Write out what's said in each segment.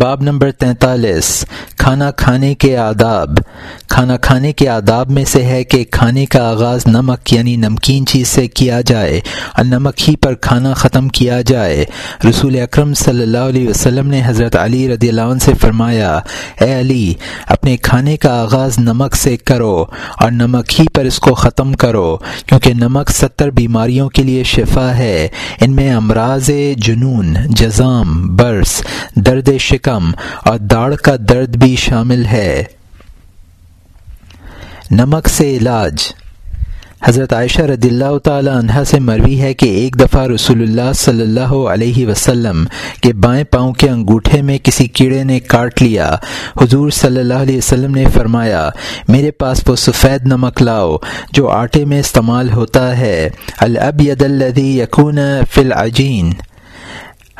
باب نمبر تینتالیس کھانا کھانے کے آداب۔ کھانا کھانے کے آداب میں سے ہے کہ کھانے کا آغاز نمک یعنی نمکین چیز سے کیا جائے۔ اور نمک ہی پر کھانا ختم کیا جائے۔ رسول اکرم صلی اللہ علیہ وسلم نے حضرت علی رضی اللہ عنہ سے فرمایا، اے علی، اپنے کھانے کا آغاز نمک سے کرو اور نمک ہی پر اس کو ختم کرو، کیونکہ نمک ستر بیماریوں کے لیے شفا ہے۔ ان میں امراض، جنون، جزام، برس، درد شکم اور داڑھ کا درد بھی شامل ہے۔ نمک سے علاج۔ حضرت عائشہ رضی اللہ تعالی عنہ سے مروی ہے کہ ایک دفعہ رسول اللہ صلی اللہ علیہ وسلم کے بائیں پاؤں کے انگوٹھے میں کسی کیڑے نے کاٹ لیا۔ حضور صلی اللہ علیہ وسلم نے فرمایا، میرے پاس وہ سفید نمک لاؤ جو آٹے میں استعمال ہوتا ہے۔ الابید الذي یقون فی العجین۔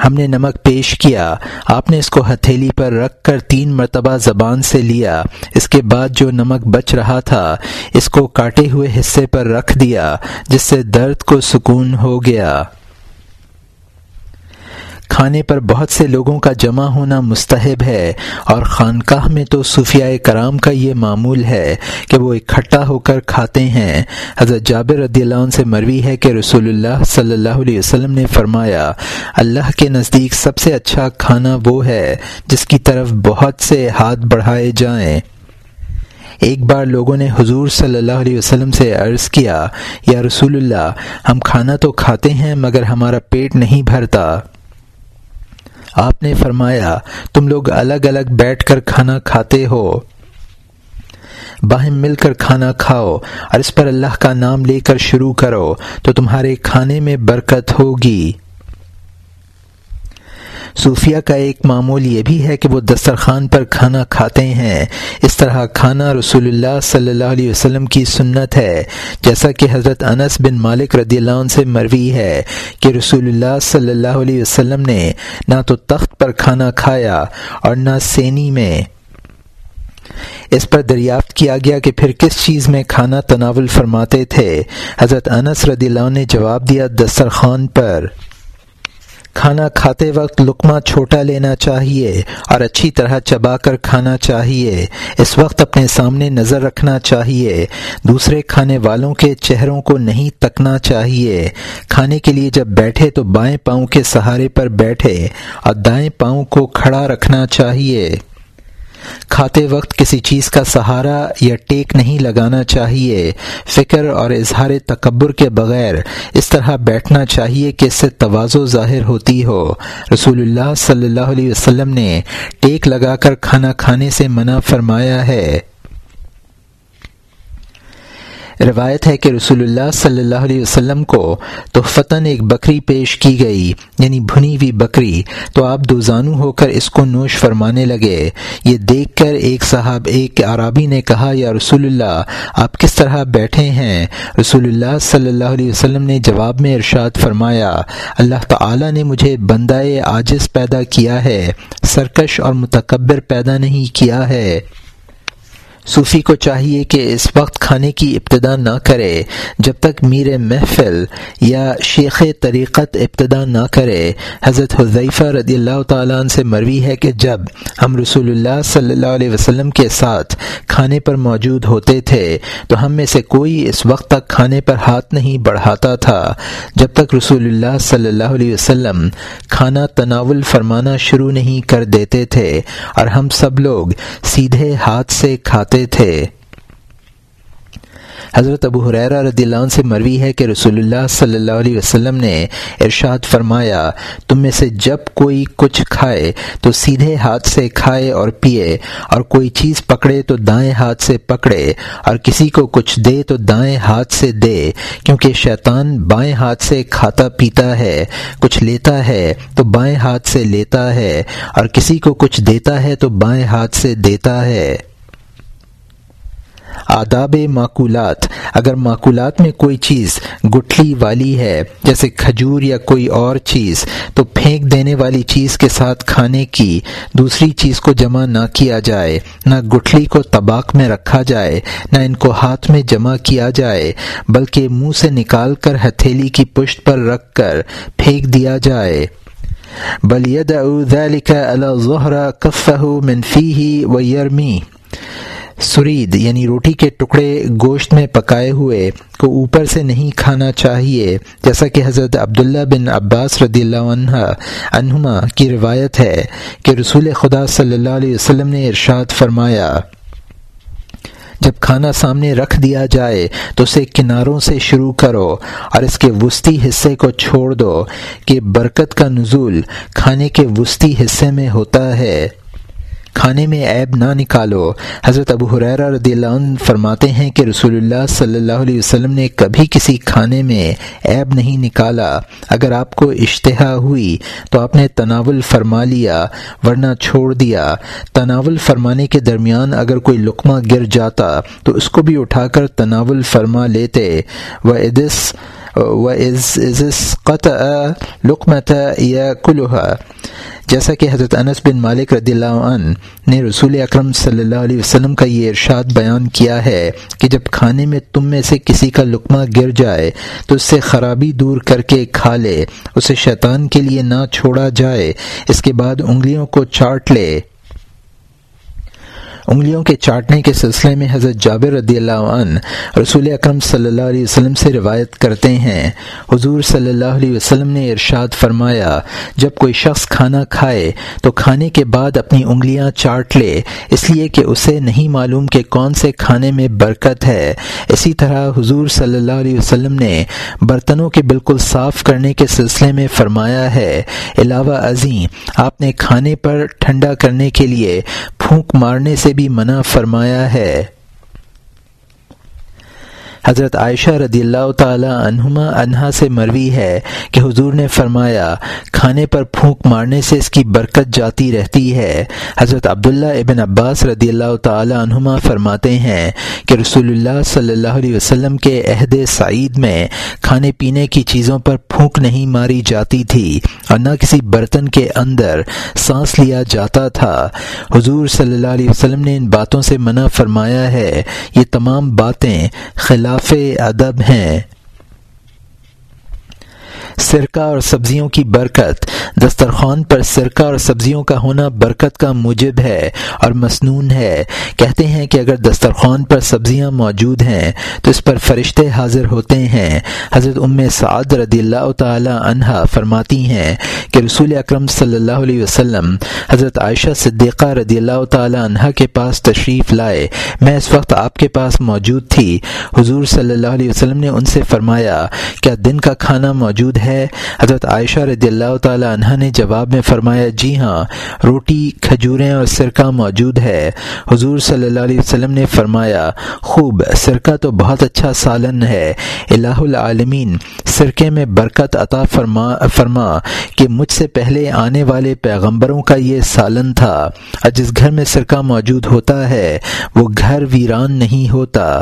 ہم نے نمک پیش کیا۔ آپ نے اس کو ہتھیلی پر رکھ کر تین مرتبہ زبان سے لیا۔ اس کے بعد جو نمک بچ رہا تھا، اس کو کاٹے ہوئے حصے پر رکھ دیا، جس سے درد کو سکون ہو گیا۔ کھانے پر بہت سے لوگوں کا جمع ہونا مستحب ہے اور خانقاہ میں تو صوفیاء کرام کا یہ معمول ہے کہ وہ اکٹھا ہو کر کھاتے ہیں۔ حضرت جابر رضی اللہ عنہ سے مروی ہے کہ رسول اللہ صلی اللہ علیہ وسلم نے فرمایا، اللہ کے نزدیک سب سے اچھا کھانا وہ ہے جس کی طرف بہت سے ہاتھ بڑھائے جائیں۔ ایک بار لوگوں نے حضور صلی اللہ علیہ وسلم سے عرض کیا، یا رسول اللہ، ہم کھانا تو کھاتے ہیں مگر ہمارا پیٹ نہیں بھرتا۔ آپ نے فرمایا، تم لوگ الگ الگ بیٹھ کر کھانا کھاتے ہو۔ باہم مل کر کھانا کھاؤ اور اس پر اللہ کا نام لے کر شروع کرو تو تمہارے کھانے میں برکت ہوگی۔ صوفیہ کا ایک معمول یہ بھی ہے کہ وہ دسترخوان پر کھانا کھاتے ہیں۔ اس طرح کھانا رسول اللہ صلی اللہ علیہ وسلم کی سنت ہے۔ جیسا کہ حضرت انس بن مالک رضی اللہ عنہ سے مروی ہے کہ رسول اللہ صلی اللہ علیہ وسلم نے نہ تو تخت پر کھانا کھایا اور نہ سینی میں۔ اس پر دریافت کیا گیا کہ پھر کس چیز میں کھانا تناول فرماتے تھے۔ حضرت انس رضی اللہ نے جواب دیا دسترخوان پر۔ کھانا کھاتے وقت لقمہ چھوٹا لینا چاہیے اور اچھی طرح چبا کر کھانا چاہیے۔ اس وقت اپنے سامنے نظر رکھنا چاہیے۔ دوسرے کھانے والوں کے چہروں کو نہیں تکنا چاہیے۔ کھانے کے لیے جب بیٹھے تو بائیں پاؤں کے سہارے پر بیٹھے اور دائیں پاؤں کو کھڑا رکھنا چاہیے۔ کھاتے وقت کسی چیز کا سہارا یا ٹیک نہیں لگانا چاہیے، فکر اور اظہار تکبر کے بغیر اس طرح بیٹھنا چاہیے کہ اس سے توازو ظاہر ہوتی ہو۔ رسول اللہ صلی اللہ علیہ وسلم نے ٹیک لگا کر کھانا کھانے سے منع فرمایا ہے۔ روایت ہے کہ رسول اللہ صلی اللہ علیہ وسلم کو تحفتاً ایک بکری پیش کی گئی یعنی بھنی ہوئی بکری۔ تو آپ دو زانو ہو کر اس کو نوش فرمانے لگے۔ یہ دیکھ کر ایک صاحب، ایک عرابی نے کہا، یا رسول اللہ، آپ کس طرح بیٹھے ہیں؟ رسول اللہ صلی اللہ علیہ وسلم نے جواب میں ارشاد فرمایا، اللہ تعالی نے مجھے بندائے عاجز پیدا کیا ہے، سرکش اور متکبر پیدا نہیں کیا ہے۔ صوفی کو چاہیے کہ اس وقت کھانے کی ابتدا نہ کرے، جب تک میر محفل یا شیخ طریقت ابتدا نہ کرے۔ حضرت حضیفہ رضی اللہ تعالیٰ عنہ سے مروی ہے کہ جب ہم رسول اللہ صلی اللہ علیہ وسلم کے ساتھ کھانے پر موجود ہوتے تھے، تو ہم میں سے کوئی اس وقت تک کھانے پر ہاتھ نہیں بڑھاتا تھا۔ جب تک رسول اللہ صلی اللہ علیہ وسلم کھانا تناول فرمانا شروع نہیں کر دیتے تھے، اور ہم سب لوگ سیدھے ہاتھ سے کھاتے تھے۔ حضرت ابو حریرہ رضی اللہ عنہ سے مروی ہے کہ رسول اللہ صلی اللہ علیہ وسلم نے ارشاد فرمایا، تم میں سے جب کوئی کچھ کھائے تو سیدھے ہاتھ سے کھائے اور پیے اور کوئی چیز پکڑے تو دائیں ہاتھ سے پکڑے، اور کسی کو کچھ دے تو دائیں ہاتھ سے دے، کیونکہ شیطان بائیں ہاتھ سے کھاتا پیتا ہے، کچھ لیتا ہے تو بائیں ہاتھ سے لیتا ہے، اور کسی کو کچھ دیتا ہے تو بائیں ہاتھ سے دیتا ہے۔ آداب معقولات۔ اگر معقولات میں کوئی چیز گٹھلی والی ہے، جیسے کھجور یا کوئی اور چیز، تو پھینک دینے والی چیز کے ساتھ کھانے کی دوسری چیز کو جمع نہ کیا جائے، نہ گٹھلی کو طباق میں رکھا جائے، نہ ان کو ہاتھ میں جمع کیا جائے، بلکہ منہ سے نکال کر ہتھیلی کی پشت پر رکھ کر پھینک دیا جائے۔ بل ذلك على ظهر كفه من فيه ويرميه سرید یعنی روٹی کے ٹکڑے گوشت میں پکائے ہوئے کو اوپر سے نہیں کھانا چاہیے، جیسا کہ حضرت عبداللہ بن عباس رضی اللہ عنہ، عنہما کی روایت ہے کہ رسول خدا صلی اللہ علیہ وسلم نے ارشاد فرمایا، جب کھانا سامنے رکھ دیا جائے تو اسے کناروں سے شروع کرو اور اس کے وسطی حصے کو چھوڑ دو کہ برکت کا نزول کھانے کے وسطی حصے میں ہوتا ہے۔ کھانے میں عیب نہ نکالو۔ حضرت ابو حریرہ رضی اللہ عنہ فرماتے ہیں کہ رسول اللہ صلی اللہ علیہ وسلم نے کبھی کسی کھانے میں عیب نہیں نکالا۔ اگر آپ کو اشتہا ہوئی تو آپ نے تناول فرما لیا، ورنہ چھوڑ دیا۔ تناول فرمانے کے درمیان اگر کوئی لقمہ گر جاتا تو اس کو بھی اٹھا کر تناول فرما لیتے۔ وہ ادس قطع لقمت یا کلوحا جیسا کہ حضرت انس بن مالک رضی اللہ عنہ نے رسول اکرم صلی اللہ علیہ وسلم کا یہ ارشاد بیان کیا ہے کہ جب کھانے میں تم میں سے کسی کا لقمہ گر جائے تو اس سے خرابی دور کر کے کھا لے، اسے شیطان کے لیے نہ چھوڑا جائے، اس کے بعد انگلیوں کو چاٹ لے۔ انگلیوں کے چاٹنے کے سلسلے میں حضرت جابر رضی اللہ عنہ رسول اکرم صلی اللہ علیہ وسلم سے روایت کرتے ہیں۔ حضور صلی اللہ علیہ وسلم نے ارشاد فرمایا، جب کوئی شخص کھانا کھائے تو کھانے کے بعد اپنی انگلیاں چاٹ لے، اس لیے کہ اسے نہیں معلوم کہ کون سے کھانے میں برکت ہے۔ اسی طرح حضور صلی اللہ علیہ وسلم نے برتنوں کے بالکل صاف کرنے کے سلسلے میں فرمایا ہے، علاوہ ازیں، آپ نے کھانے پر ٹھنڈا کرنے کے لیے پھونک مارنے سے بھی منع فرمایا ہے۔ حضرت عائشہ رضی اللہ تعالی عنہما انہا سے مروی ہے کہ حضور نے فرمایا، کھانے پر پھونک مارنے سے اس کی برکت جاتی رہتی ہے۔ حضرت عبداللہ ابن عباس رضی اللہ تعالی عنہما فرماتے ہیں کہ رسول اللہ صلی اللہ علیہ وسلم کے عہد سعید میں کھانے پینے کی چیزوں پر پھونک نہیں ماری جاتی تھی۔ اور نہ کسی برتن کے اندر سانس لیا جاتا تھا۔ حضور صلی اللہ علیہ وسلم نے ان باتوں سے منع فرمایا ہے۔ یہ تمام باتیں خلاف ادب ہیں۔ سرکہ اور سبزیوں کی برکت۔ دسترخوان پر سرکہ اور سبزیوں کا ہونا برکت کا موجب ہے اور مسنون ہے۔ کہتے ہیں کہ اگر دسترخوان پر سبزیاں موجود ہیں، تو اس پر فرشتے حاضر ہوتے ہیں۔ حضرت ام سعد رضی اللہ تعالی عنہا فرماتی ہیں کہ رسول اکرم صلی اللہ علیہ وسلم حضرت عائشہ صدیقہ رضی اللہ تعالی عنہا کے پاس تشریف لائے۔ میں اس وقت آپ کے پاس موجود تھی۔ حضور صلی اللہ علیہ وسلم نے ان سے فرمایا، کیا دن کا کھانا موجود موجود ہے۔ حضرت عائشہ رضی اللہ تعالی عنہ نے جواب میں فرمایا جی ہاں روٹی، کھجوریں اور سرکہ موجود ہے۔ حضور صلی اللہ علیہ وسلم نے فرمایا، خوب، سرکہ تو بہت اچھا سالن ہے۔ الہ العالمین، سرکے میں برکت عطا فرما فرما کہ مجھ سے پہلے آنے والے پیغمبروں کا یہ سالن تھا۔ اور جس گھر میں سرکہ موجود ہوتا ہے، وہ گھر ویران نہیں ہوتا۔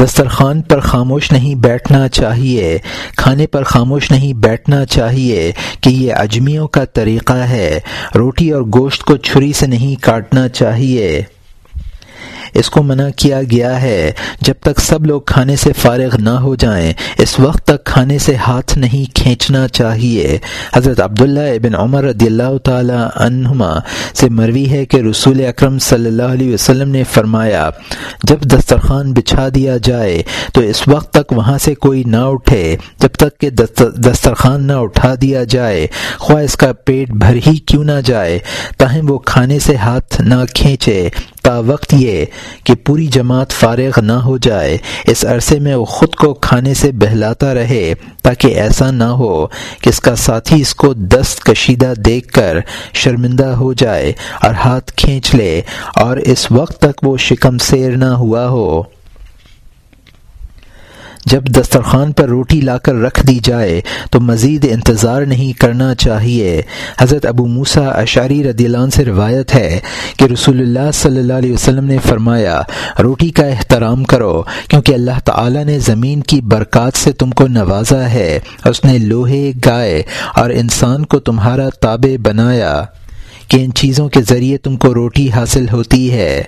دسترخوان پر خاموش نہیں بیٹھنا چاہیے، کھانے پر خاموش نہیں بیٹھنا چاہیے کہ یہ اجمیوں کا طریقہ ہے۔ روٹی اور گوشت کو چھری سے نہیں کاٹنا چاہیے۔ اس کو منع کیا گیا ہے۔ جب تک سب لوگ کھانے سے فارغ نہ ہو جائیں، اس وقت تک کھانے سے ہاتھ نہیں کھینچنا چاہیے۔ حضرت عبداللہ ابن عمر رضی اللہ تعالی عنہما سے مروی ہے کہ رسول اکرم صلی اللہ علیہ وسلم نے فرمایا، جب دسترخوان بچھا دیا جائے تو اس وقت تک وہاں سے کوئی نہ اٹھے۔ جب تک کہ دسترخوان نہ اٹھا دیا جائے، خواہ اس کا پیٹ بھر ہی کیوں نہ جائے، تاہم وہ کھانے سے ہاتھ نہ کھینچے۔ تا وقت یہ کہ پوری جماعت فارغ نہ ہو جائے، اس عرصے میں وہ خود کو کھانے سے بہلاتا رہے تاکہ ایسا نہ ہو کہ اس کا ساتھی اس کو دست کشیدہ دیکھ کر شرمندہ ہو جائے اور ہاتھ کھینچ لے اور اس وقت تک وہ شکم سیر نہ ہوا ہو۔ جب دسترخوان پر روٹی لا کر رکھ دی جائے تو مزید انتظار نہیں کرنا چاہیے۔ حضرت ابو موسا اشاری رضی اللہ عنہ سے روایت ہے کہ رسول اللہ صلی اللہ علیہ وسلم نے فرمایا، روٹی کا احترام کرو، کیونکہ اللہ تعالی نے زمین کی برکات سے تم کو نوازا ہے، اس نے لوہے گائے اور انسان کو تمہارا تابع بنایا۔ کہ ان چیزوں کے ذریعے تم کو روٹی حاصل ہوتی ہے۔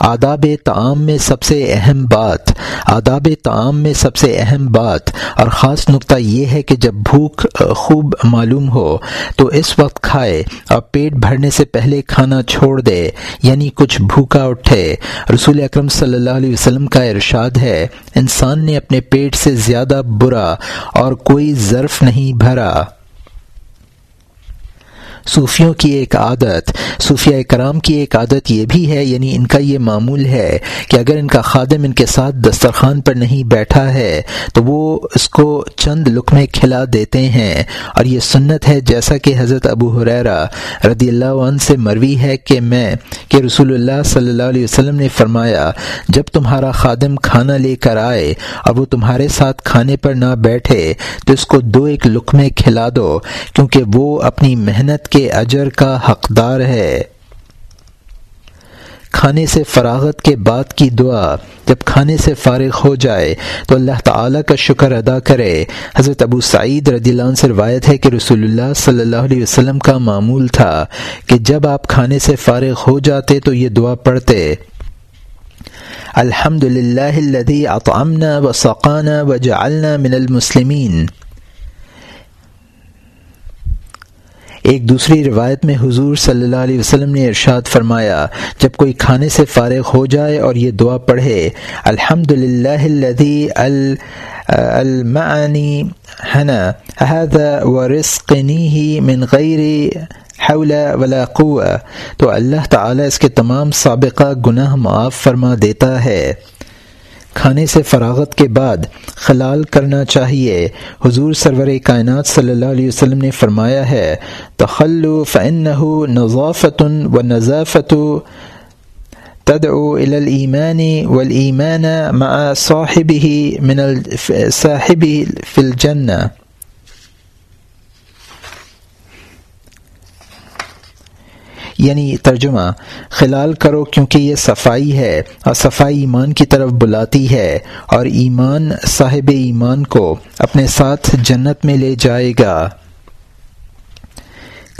آداب تعام میں سب سے اہم بات، آداب تعام میں سب سے اہم بات۔ اور خاص نقطہ یہ ہے کہ جب بھوک خوب معلوم ہو، تو اس وقت کھائے اور پیٹ بھرنے سے پہلے کھانا چھوڑ دے یعنی کچھ بھوکا اٹھے۔ رسول اکرم صلی اللہ علیہ وسلم کا ارشاد ہے، انسان نے اپنے پیٹ سے زیادہ برا اور کوئی ظرف نہیں بھرا۔ صوفیوں کی ایک عادت صوفیہ کرام کی ایک عادت یہ بھی ہے یعنی ان کا یہ معمول ہے کہ اگر ان کا خادم ان کے ساتھ دسترخوان پر نہیں بیٹھا ہے تو وہ اس کو چند لقمے کھلا دیتے ہیں۔ اور یہ سنت ہے، جیسا کہ حضرت ابو حریرا رضی اللہ عنہ سے مروی ہے کہ میں، کہ رسول اللہ صلی اللہ علیہ وسلم نے فرمایا، جب تمہارا خادم کھانا لے کر آئے اور وہ تمہارے ساتھ کھانے پر نہ بیٹھے تو اس کو دو ایک لقمے کھلا دو، کیونکہ وہ اپنی محنت کے اجر کا حقدار ہے۔ کھانے سے فراغت کے بعد کی دعا، جب کھانے سے فارغ ہو جائے تو اللہ تعالیٰ کا شکر ادا کرے۔ حضرت ابو سعید رضی اللہ عنہ سے روایت ہے کہ رسول اللہ صلی اللہ علیہ وسلم کا معمول تھا کہ جب آپ کھانے سے فارغ ہو جاتے تو یہ دعا پڑھتے۔ الحمد للہ اطعمنا و سقانہ و من المسلمین۔ ایک دوسری روایت میں حضور صلی اللہ علیہ وسلم نے ارشاد فرمایا، جب کوئی کھانے سے فارغ ہو جائے اور یہ دعا پڑھے الحمد للہ المعنی حنا هذا ورزقنیه من غیر حول ولا قوة، تو اللہ تعالی اس کے تمام سابقہ گناہ معاف فرما دیتا ہے۔ کھانے سے فراغت کے بعد خلال کرنا چاہیے۔ حضور سرور کائنات صلی اللہ علیہ وسلم نے فرمایا ہے تخل فن نظافت و نظافت تدعو الى الايمان والايمان مع صاحبه من صاحبه في الجنه یعنی ترجمہ، خلال کرو کیونکہ یہ صفائی ہے اور صفائی ایمان کی طرف بلاتی ہے اور ایمان صاحب ایمان کو اپنے ساتھ جنت میں لے جائے گا۔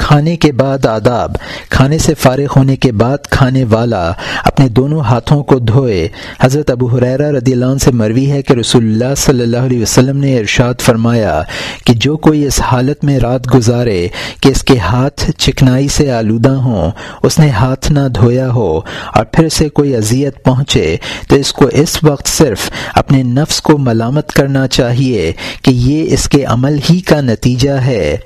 کھانے کے بعد آداب، کھانے سے فارغ ہونے کے بعد کھانے والا اپنے دونوں ہاتھوں کو دھوئے۔ حضرت ابو حریرہ رضی اللہ عنہ سے مروی ہے کہ رسول اللہ صلی اللہ علیہ وسلم نے ارشاد فرمایا کہ جو کوئی اس حالت میں رات گزارے کہ اس کے ہاتھ چکنائی سے آلودہ ہوں، اس نے ہاتھ نہ دھویا ہو اور پھر سے کوئی اذیت پہنچے تو اس کو اس وقت صرف اپنے نفس کو ملامت کرنا چاہیے کہ یہ اس کے عمل ہی کا نتیجہ ہے۔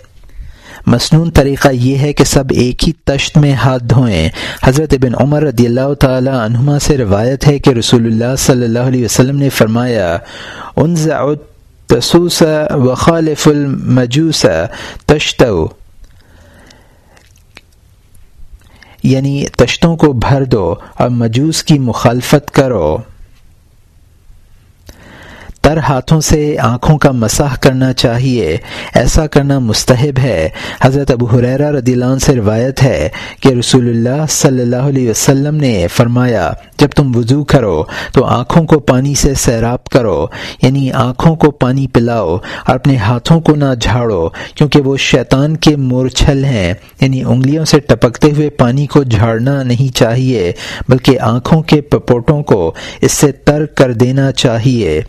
مصنون طریقہ یہ ہے کہ سب ایک ہی تشت میں ہاتھ دھوئیں۔ حضرت بن عمر رضی اللہ تعالی عنہما سے روایت ہے کہ رسول اللہ صلی اللہ علیہ وسلم نے فرمایا تسوس و خالف المجوس تشتو۔ یعنی تشتوں کو بھر دو اور مجوس کی مخالفت کرو۔ تر ہاتھوں سے آنکھوں کا مساح کرنا چاہیے، ایسا کرنا مستحب ہے۔ حضرت ابو حریرہ رضی اللہ عنہ سے روایت ہے کہ رسول اللہ صلی اللہ علیہ وسلم نے فرمایا، جب تم وضو کرو تو آنکھوں کو پانی سے سیراب کرو یعنی آنکھوں کو پانی پلاؤ اور اپنے ہاتھوں کو نہ جھاڑو، کیونکہ وہ شیطان کے مورچھل ہیں۔ یعنی انگلیوں سے ٹپکتے ہوئے پانی کو جھاڑنا نہیں چاہیے، بلکہ آنکھوں کے پپوٹوں کو اس سے تر کر دینا چاہیے۔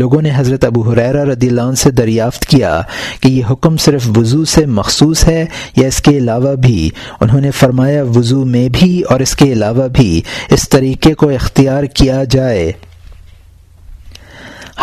لوگوں نے حضرت ابو حریرہ رضی اللہ عنہ سے دریافت کیا کہ یہ حکم صرف وضو سے مخصوص ہے یا اس کے علاوہ بھی؟ انہوں نے فرمایا، وضو میں بھی اور اس کے علاوہ بھی اس طریقے کو اختیار کیا جائے۔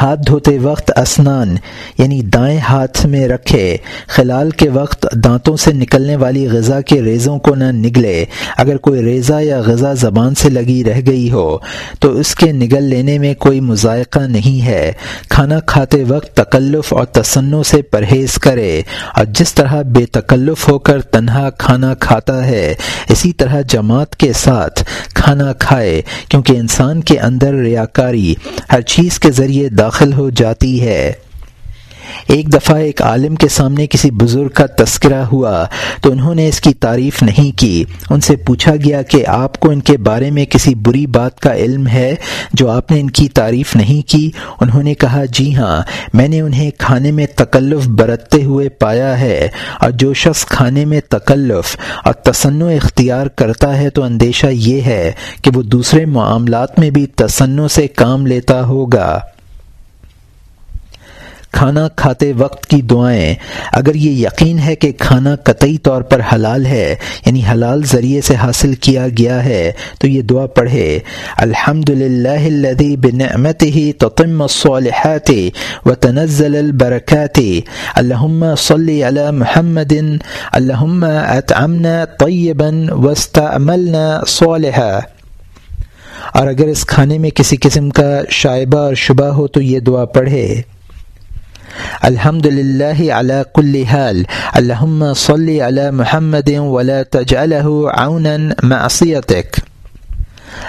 ہاتھ دھوتے وقت اسنان یعنی دائیں ہاتھ میں رکھے۔ خلال کے وقت دانتوں سے نکلنے والی غذا کے ریزوں کو نہ نگلے۔ اگر کوئی ریزہ یا غذا زبان سے لگی رہ گئی ہو، تو اس کے نگل لینے میں کوئی مذائقہ نہیں ہے۔ کھانا کھاتے وقت تکلف اور تسنوں سے پرہیز کرے۔ اور جس طرح بے تکلف ہو کر تنہا کھانا کھاتا ہے، اسی طرح جماعت کے ساتھ کھانا کھائے۔ کیونکہ انسان کے اندر ریاکاری ہر چیز کے ذریعے داخل ہو جاتی ہے۔ ایک دفعہ ایک عالم کے سامنے کسی بزرگ کا تذکرہ ہوا تو انہوں نے اس کی تعریف نہیں کی۔ ان سے پوچھا گیا کہ آپ کو ان کے بارے میں کسی بری بات کا علم ہے جو آپ نے ان کی تعریف نہیں کی؟ انہوں نے کہا جی ہاں میں نے انہیں کھانے میں تکلف برتتے ہوئے پایا ہے۔ اور جو شخص کھانے میں تکلف اور تصنع اختیار کرتا ہے تو اندیشہ یہ ہے کہ وہ دوسرے معاملات میں بھی تصنع سے کام لیتا ہوگا۔ کھانا کھاتے وقت کی دعائیں۔ اگر یہ یقین ہے کہ کھانا قطعی طور پر حلال ہے یعنی حلال ذریعے سے حاصل کیا گیا ہے، تو یہ دعا پڑھے۔ الحمد للہ بنعمت ہی تطم الصالحات و تنزل البرکات۔ الحم صلی علی محمد الحم اطعمنا طیبا واستعملنا صالحا۔ اور اگر اس کھانے میں کسی قسم کا شائبہ اور شبہ ہو، تو یہ دعا پڑھے۔ الحمد للہ علی کل حال الحمد صلی علی محمد ولا تجعلہ عونا معصیتک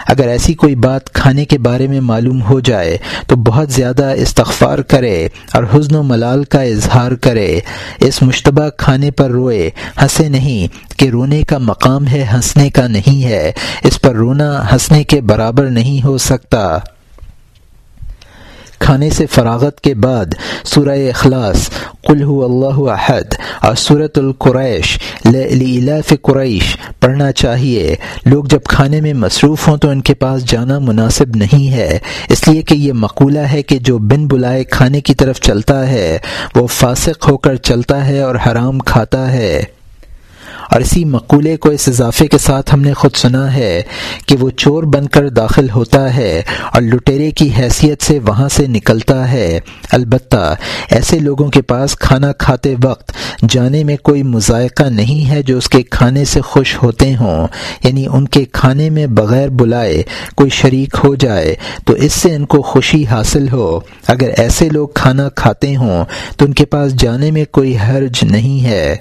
اگر ایسی کوئی بات کھانے کے بارے میں معلوم ہو جائے تو بہت زیادہ استغفار کرے اور حزن و ملال کا اظہار کرے۔ اس مشتبہ کھانے پر روئے، ہنسے نہیں کہ رونے کا مقام ہے، ہنسنے کا نہیں ہے۔ اس پر رونا ہنسنے کے برابر نہیں ہو سکتا۔ کھانے سے فراغت کے بعد سورہ اخلاص، قل هو اللہ احد، اور صورت القریش لیلاف قریش، پڑھنا چاہیے۔ لوگ جب کھانے میں مصروف ہوں تو ان کے پاس جانا مناسب نہیں ہے۔ اس لیے کہ یہ مقولہ ہے کہ جو بن بلائے کھانے کی طرف چلتا ہے، وہ فاسق ہو کر چلتا ہے اور حرام کھاتا ہے۔ اور اسی مقولے کو اس اضافے کے ساتھ ہم نے خود سنا ہے کہ وہ چور بن کر داخل ہوتا ہے اور لٹیرے کی حیثیت سے وہاں سے نکلتا ہے۔ البتہ ایسے لوگوں کے پاس کھانا کھاتے وقت جانے میں کوئی مذائقہ نہیں ہے جو اس کے کھانے سے خوش ہوتے ہوں۔ یعنی ان کے کھانے میں بغیر بلائے کوئی شریک ہو جائے تو اس سے ان کو خوشی حاصل ہو۔ اگر ایسے لوگ کھانا کھاتے ہوں تو ان کے پاس جانے میں کوئی حرج نہیں ہے۔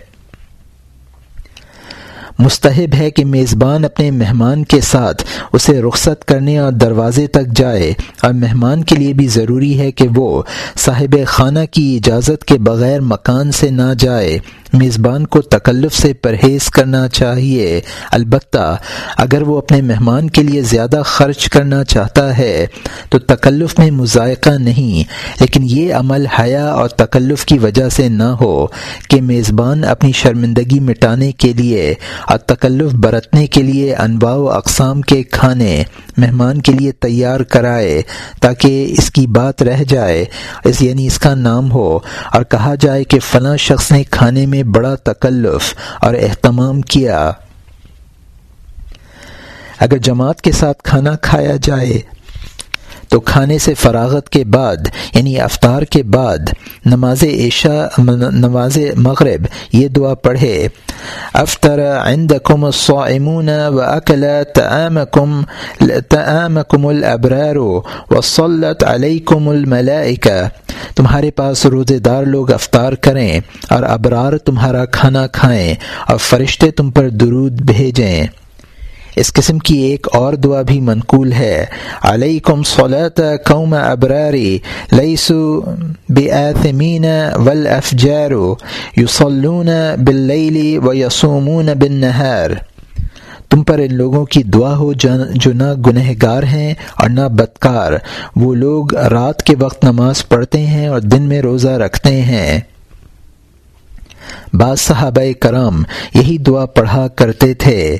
مستحب ہے کہ میزبان اپنے مہمان کے ساتھ اسے رخصت کرنے اور دروازے تک جائے۔ اور مہمان کے لیے بھی ضروری ہے کہ وہ صاحب خانہ کی اجازت کے بغیر مکان سے نہ جائے۔ میزبان کو تکلف سے پرہیز کرنا چاہیے۔ البتہ اگر وہ اپنے مہمان کے لیے زیادہ خرچ کرنا چاہتا ہے تو تکلف میں مذائقہ نہیں، لیکن یہ عمل حیا اور تکلف کی وجہ سے نہ ہو کہ میزبان اپنی شرمندگی مٹانے کے لیے اور تکلف برتنے کے لیے انواع و اقسام کے کھانے مہمان کے لیے تیار کرائے تاکہ اس کی بات رہ جائے، اس یعنی اس کا نام ہو۔ اور کہا جائے کہ فلاں شخص نے کھانے میں بڑا تکلف اور اہتمام کیا۔ اگر جماعت کے ساتھ کھانا کھایا جائے تو کھانے سے فراغت کے بعد یعنی افطار کے بعد، نماز عشاء، نماز مغرب، یہ دعا پڑھے۔ افطر عندكم الصائمون واكل طعامكم طعامكم الابرار وصلت عليكم الملائكه تمہارے پاس روزے دار لوگ افطار کریں اور ابرار تمہارا کھانا کھائیں اور فرشتے تم پر درود بھیجیں۔ اس قسم کی ایک اور دعا بھی منقول ہے۔ علیکم صلاۃ قوم ابراری لیسو بآثمین والافجار یصلون باللیل ویصومون بالنہار۔ تم پر ان لوگوں کی دعا ہو جو نہ گنہ گار ہیں اور نہ بدکار۔ وہ لوگ رات کے وقت نماز پڑھتے ہیں اور دن میں روزہ رکھتے ہیں۔ بعض صحابہ کرام یہی دعا پڑھا کرتے تھے۔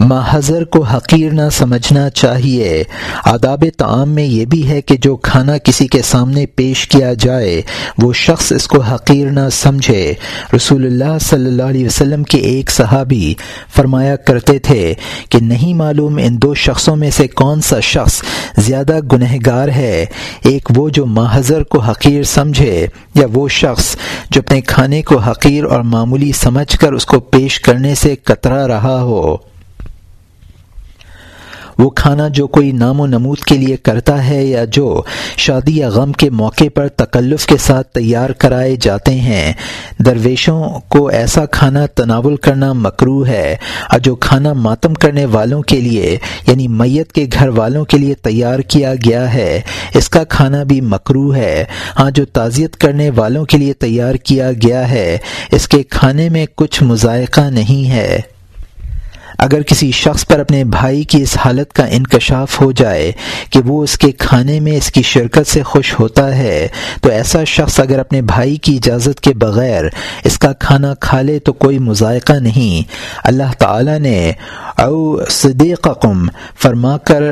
ماحضر کو حقیر نہ سمجھنا چاہیے۔ آداب تعام میں یہ بھی ہے کہ جو کھانا کسی کے سامنے پیش کیا جائے، وہ شخص اس کو حقیر نہ سمجھے۔ رسول اللہ صلی اللہ علیہ وسلم کے ایک صحابی فرمایا کرتے تھے کہ نہیں معلوم ان دو شخصوں میں سے کون سا شخص زیادہ گنہ گار ہے۔ ایک وہ جو ماحضر کو حقیر سمجھے یا وہ شخص جو اپنے کھانے کو حقیر اور معمولی سمجھ کر اس کو پیش کرنے سے کترا رہا ہو۔ وہ کھانا جو کوئی نام و نمود کے لیے کرتا ہے یا جو شادی یا غم کے موقع پر تکلف کے ساتھ تیار کرائے جاتے ہیں، درویشوں کو ایسا کھانا تناول کرنا مکرو ہے۔ اور جو کھانا ماتم کرنے والوں کے لیے یعنی میت کے گھر والوں کے لیے تیار کیا گیا ہے، اس کا کھانا بھی مکرو ہے۔ ہاں جو تعزیت کرنے والوں کے لیے تیار کیا گیا ہے، اس کے کھانے میں کچھ مذائقہ نہیں ہے۔ اگر کسی شخص پر اپنے بھائی کی اس حالت کا انکشاف ہو جائے کہ وہ اس کے کھانے میں اس کی شرکت سے خوش ہوتا ہے، تو ایسا شخص اگر اپنے بھائی کی اجازت کے بغیر اس کا کھانا کھا لے تو کوئی مذائقہ نہیں۔ اللہ تعالی نے، او صدیقکم فرما کر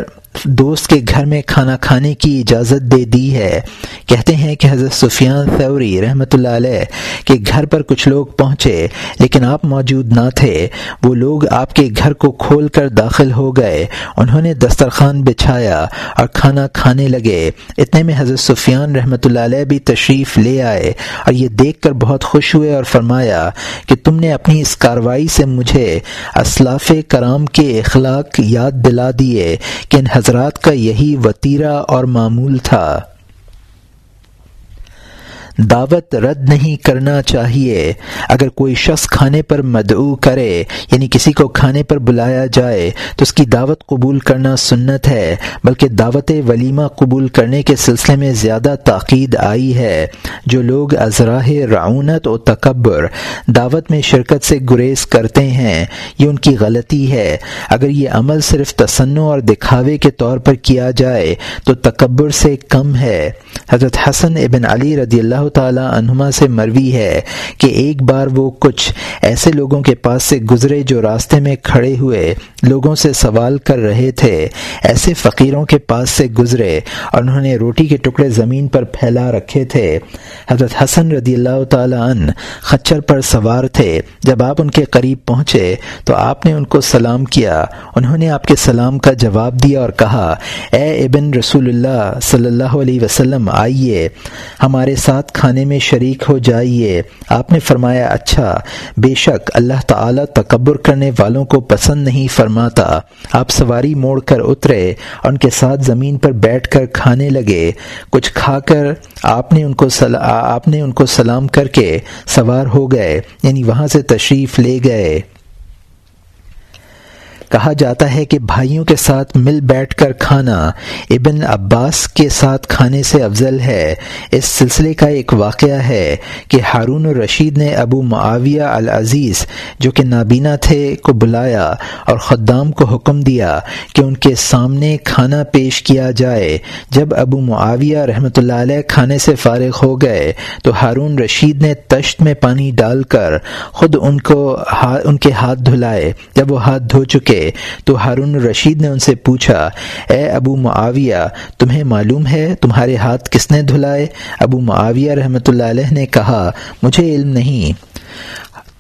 دوست کے گھر میں کھانا کھانے کی اجازت دے دی ہے۔ کہتے ہیں کہ حضرت سفیان ثوری رحمۃ اللہ علیہ کے گھر پر کچھ لوگ پہنچے، لیکن آپ موجود نہ تھے۔ وہ لوگ آپ کے گھر کو کھول کر داخل ہو گئے۔ انہوں نے دسترخوان بچھایا اور کھانا کھانے لگے۔ اتنے میں حضرت سفیان رحمۃ اللہ علیہ بھی تشریف لے آئے اور یہ دیکھ کر بہت خوش ہوئے اور فرمایا کہ تم نے اپنی اس کاروائی سے مجھے اسلاف کرام کے اخلاق یاد دلا دیے کہ ان حضرات کا یہی وطیرہ اور معمول تھا۔ دعوت رد نہیں کرنا چاہیے۔ اگر کوئی شخص کھانے پر مدعو کرے یعنی کسی کو کھانے پر بلایا جائے، تو اس کی دعوت قبول کرنا سنت ہے، بلکہ دعوت ولیمہ قبول کرنے کے سلسلے میں زیادہ تاکید آئی ہے۔ جو لوگ ازراہ رعونت و تکبر، دعوت میں شرکت سے گریز کرتے ہیں، یہ ان کی غلطی ہے۔ اگر یہ عمل صرف تسنع اور دکھاوے کے طور پر کیا جائے، تو تکبر سے کم ہے۔ حضرت حسن ابن علی رضی اللہ تعالی عنہما سے مروی ہے کہ ایک بار وہ کچھ ایسے لوگوں کے پاس سے گزرے جو راستے میں کھڑے ہوئے لوگوں سے سوال کر رہے تھے، ایسے فقیروں کے پاس سے گزرے اور انہوں نے روٹی کے ٹکڑے زمین پر پھیلا رکھے تھے۔ حضرت حسن رضی اللہ تعالی عنہ خچر پر سوار تھے۔ جب آپ ان کے قریب پہنچے تو آپ نے ان کو سلام کیا۔ انہوں نے آپ کے سلام کا جواب دیا اور کہا، اے ابن رسول اللہ صلی اللہ علیہ وسلم، آئیے، ہمارے ساتھ کھانے میں شریک ہو جائیے۔ آپ نے فرمایا اچھا بے شک اللہ تعالی تکبر کرنے والوں کو پسند نہیں فرماتا۔ آپ سواری موڑ کر اترے اور ان کے ساتھ زمین پر بیٹھ کر کھانے لگے۔ کچھ کھا کر آپ نے ان کو آپ نے ان کو سلام کر کے سوار ہو گئے یعنی وہاں سے تشریف لے گئے۔ کہا جاتا ہے کہ بھائیوں کے ساتھ مل بیٹھ کر کھانا ابن عباس کے ساتھ کھانے سے افضل ہے۔ اس سلسلے کا ایک واقعہ ہے کہ ہارون الرشید نے ابو معاویہ العزیز، جو کہ نابینا تھے، کو بلایا اور خدام کو حکم دیا کہ ان کے سامنے کھانا پیش کیا جائے۔ جب ابو معاویہ رحمۃ اللہ علیہ کھانے سے فارغ ہو گئے تو ہارون رشید نے تشت میں پانی ڈال کر خود ان کو ان کے ہاتھ دھلائے۔ جب وہ ہاتھ دھو چکے تو ہارون رشید نے ان سے پوچھا، اے ابو معاویہ، تمہیں معلوم ہے تمہارے ہاتھ کس نے دھلائے؟ ابو معاویہ رحمۃ اللہ علیہ نے کہا، مجھے علم نہیں۔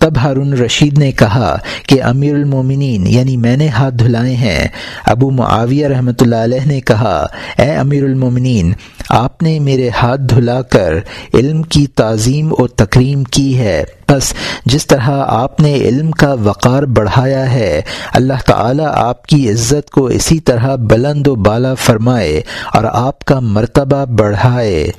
تب ہارون رشید نے کہا کہ امیر المومنین یعنی میں نے ہاتھ دھلائے ہیں۔ ابو معاویہ رحمۃ اللہ علیہ نے کہا، اے امیر المومنین، آپ نے میرے ہاتھ دھلا کر علم کی تعظیم و تکریم کی ہے۔ بس، جس طرح آپ نے علم کا وقار بڑھایا ہے، اللہ تعالی آپ کی عزت کو اسی طرح بلند و بالا فرمائے اور آپ کا مرتبہ بڑھائے۔